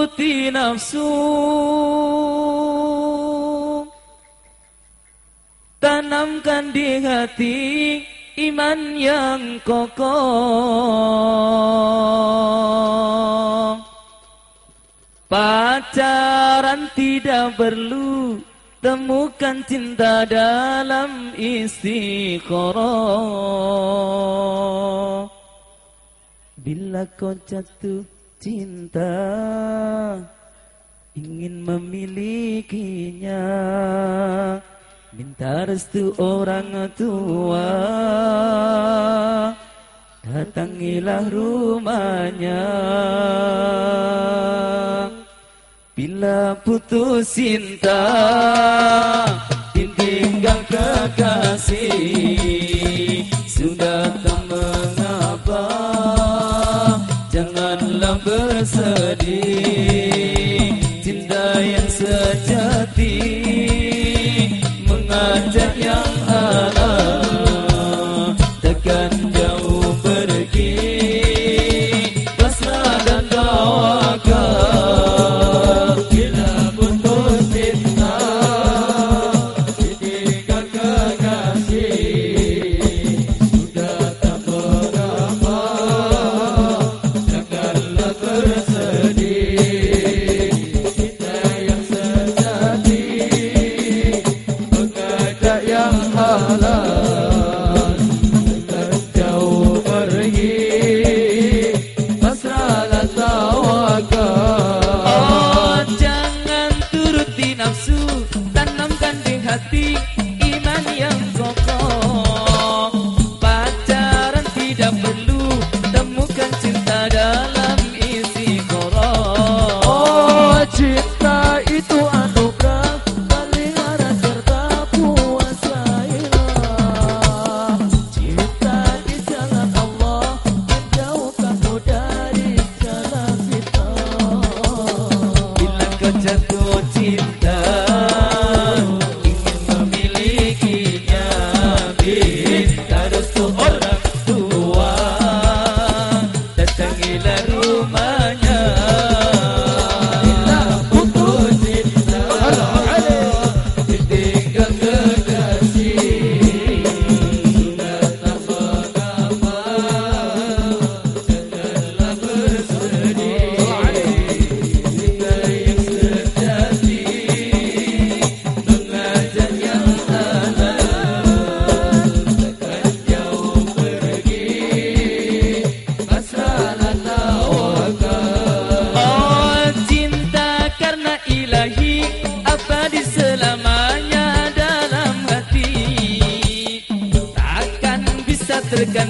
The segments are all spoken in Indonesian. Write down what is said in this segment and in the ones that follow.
takuti nafsu. Tanamkan di hati iman yang kokoh. Pacaran tidak perlu Temukan cinta dalam istiqoroh. Bila kau jatuh cinta ingin memilikinya. Minta restu orang tua. Datangilah rumahnya. Bila putus cinta yang sejati mengajak yang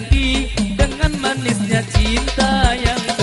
ganti dengan manisnya cinta yang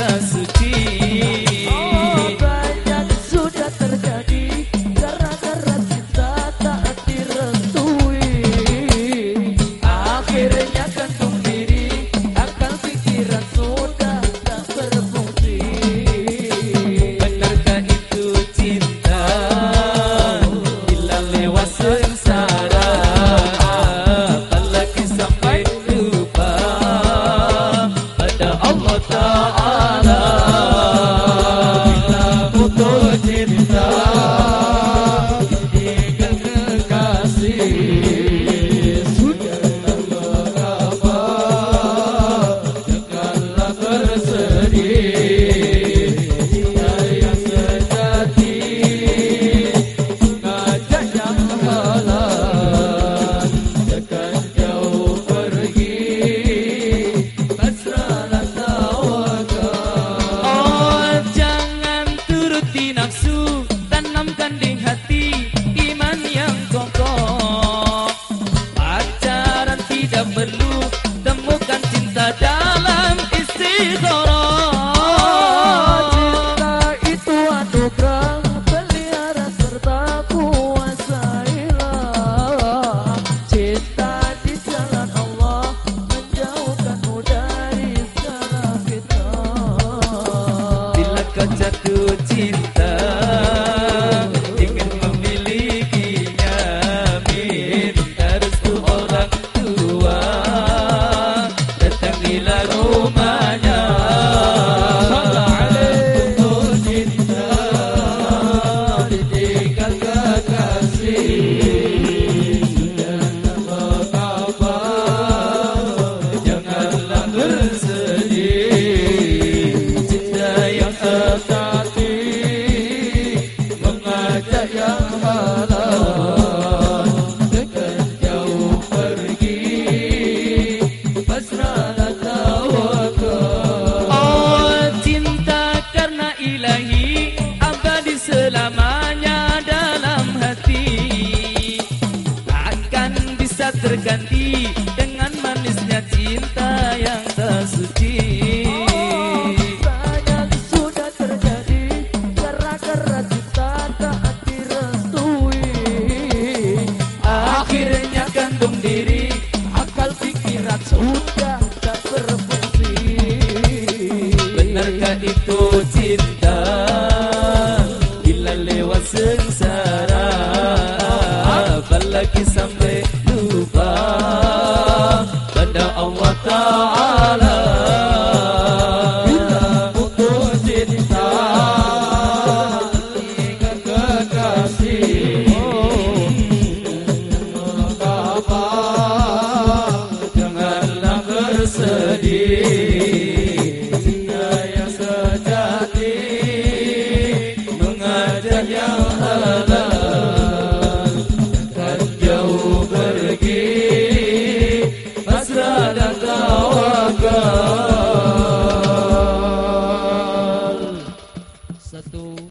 يا هلا cinta itu cinta. Bila lewat sengsara Apalagi sampai lupa? Pada Allah Ta'ala.